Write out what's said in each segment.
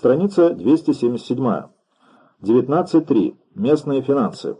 Страница 277. 19.3. Местные финансы.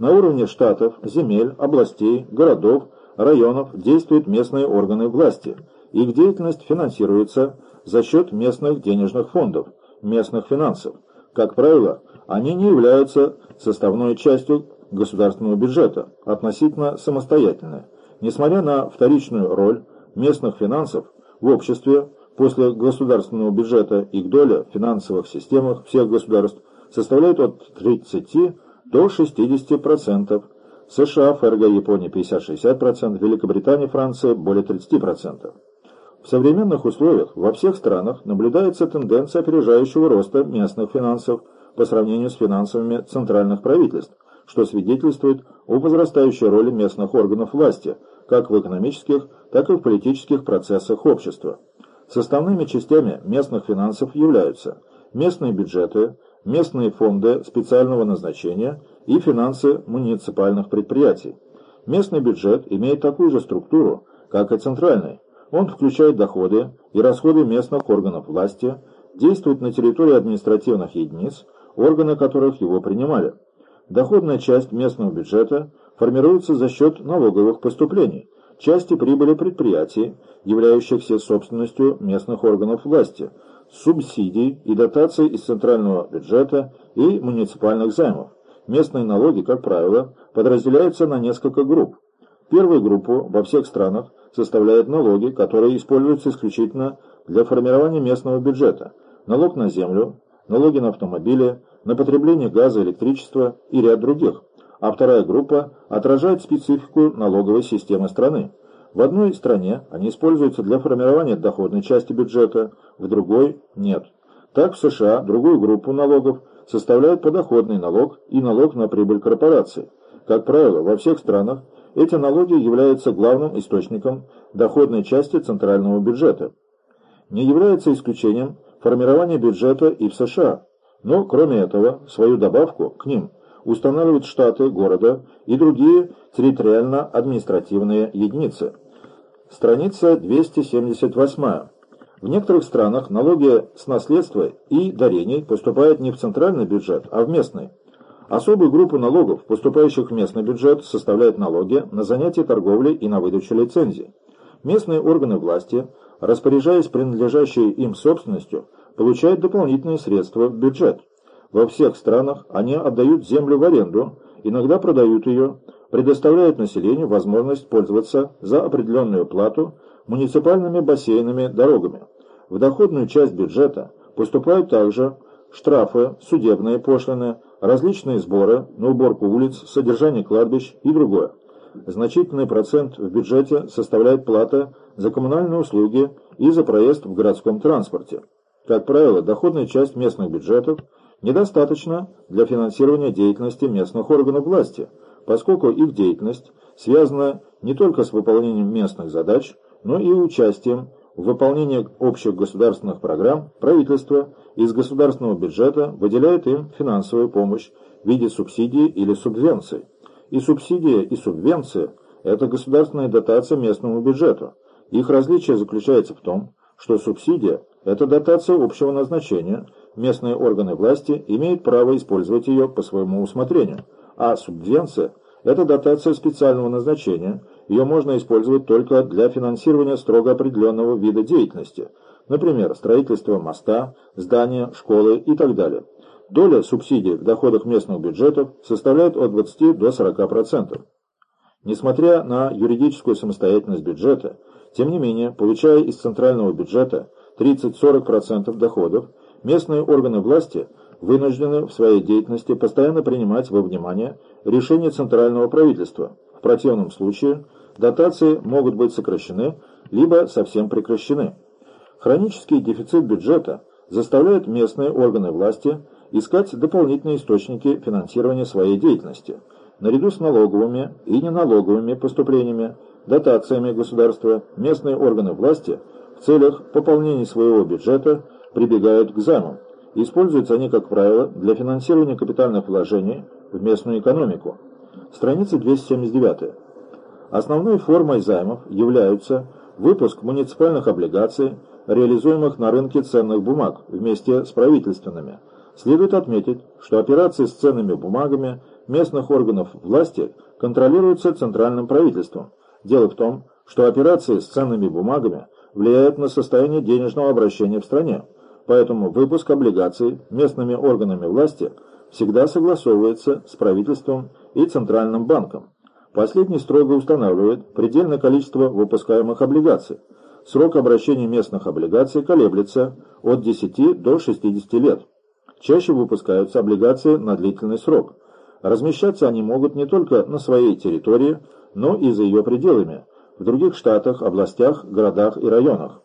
На уровне штатов, земель, областей, городов, районов действуют местные органы власти. Их деятельность финансируется за счет местных денежных фондов, местных финансов. Как правило, они не являются составной частью государственного бюджета, относительно самостоятельны. Несмотря на вторичную роль местных финансов в обществе, после государственного бюджета их доля в финансовых системах всех государств составляет от 30 до 60%, США, ФРГ, Япония 50-60%, Великобритания, Франция более 30%. В современных условиях во всех странах наблюдается тенденция опережающего роста местных финансов по сравнению с финансовыми центральных правительств, что свидетельствует о возрастающей роли местных органов власти, как в экономических, так и в политических процессах общества. Составными частями местных финансов являются местные бюджеты, местные фонды специального назначения и финансы муниципальных предприятий. Местный бюджет имеет такую же структуру, как и центральный. Он включает доходы и расходы местных органов власти, действует на территории административных единиц, органы которых его принимали. Доходная часть местного бюджета формируется за счет налоговых поступлений, части прибыли предприятий, являющихся собственностью местных органов власти, субсидий и дотаций из центрального бюджета и муниципальных займов. Местные налоги, как правило, подразделяются на несколько групп. Первую группу во всех странах составляют налоги, которые используются исключительно для формирования местного бюджета. Налог на землю, налоги на автомобили, на потребление газа, электричества и ряд других. А вторая группа отражает специфику налоговой системы страны. В одной стране они используются для формирования доходной части бюджета, в другой – нет. Так в США другую группу налогов составляют подоходный налог и налог на прибыль корпораций. Как правило, во всех странах эти налоги являются главным источником доходной части центрального бюджета. Не является исключением формирование бюджета и в США, но, кроме этого, свою добавку к ним устанавливают штаты города и другие территориально-административные единицы. Страница 278. В некоторых странах налоги с наследства и дарений поступают не в центральный бюджет, а в местный. Особую группу налогов, поступающих в местный бюджет, составляют налоги на занятие торговлей и на выдачу лицензий. Местные органы власти, распоряжаясь принадлежащей им собственностью, получают дополнительные средства в бюджет. Во всех странах они отдают землю в аренду, иногда продают ее, предоставляют населению возможность пользоваться за определенную плату муниципальными бассейнами, дорогами. В доходную часть бюджета поступают также штрафы, судебные пошлины, различные сборы на уборку улиц, содержание кладбищ и другое. Значительный процент в бюджете составляет плата за коммунальные услуги и за проезд в городском транспорте. Как правило, доходная часть местных бюджетов недостаточна для финансирования деятельности местных органов власти, поскольку их деятельность связана не только с выполнением местных задач, но и участием в выполнении общих государственных программ правительство из государственного бюджета выделяет им финансовую помощь в виде субсидий или субвенций. И субсидия, и субвенция – это государственная дотация местному бюджету. Их различие заключается в том, что субсидия – это дотация общего назначения, местные органы власти имеют право использовать ее по своему усмотрению, а субвенция – это дотация специального назначения, ее можно использовать только для финансирования строго определенного вида деятельности, например, строительства моста, здания, школы и так далее. Доля субсидий в доходах местных бюджетов составляет от 20 до 40%. Несмотря на юридическую самостоятельность бюджета, тем не менее, получая из центрального бюджета 30-40% доходов, местные органы власти вынуждены в своей деятельности постоянно принимать во внимание решения центрального правительства. В противном случае – дотации могут быть сокращены, либо совсем прекращены. Хронический дефицит бюджета заставляет местные органы власти искать дополнительные источники финансирования своей деятельности. Наряду с налоговыми и неналоговыми поступлениями, дотациями государства, местные органы власти целях пополнения своего бюджета прибегают к займам. Используются они, как правило, для финансирования капитальных вложений в местную экономику. Страница 279. Основной формой займов являются Выпуск муниципальных облигаций, реализуемых на рынке ценных бумаг вместе с правительственными. Следует отметить, что операции с ценными бумагами местных органов власти контролируются центральным правительством. Дело в том, что операции с ценными бумагами влияют на состояние денежного обращения в стране, поэтому выпуск облигаций местными органами власти всегда согласовывается с правительством и Центральным банком. Последний строго устанавливает предельное количество выпускаемых облигаций. Срок обращения местных облигаций колеблется от 10 до 60 лет. Чаще выпускаются облигации на длительный срок. Размещаться они могут не только на своей территории, но и за ее пределами, в других штатах, областях, городах и районах.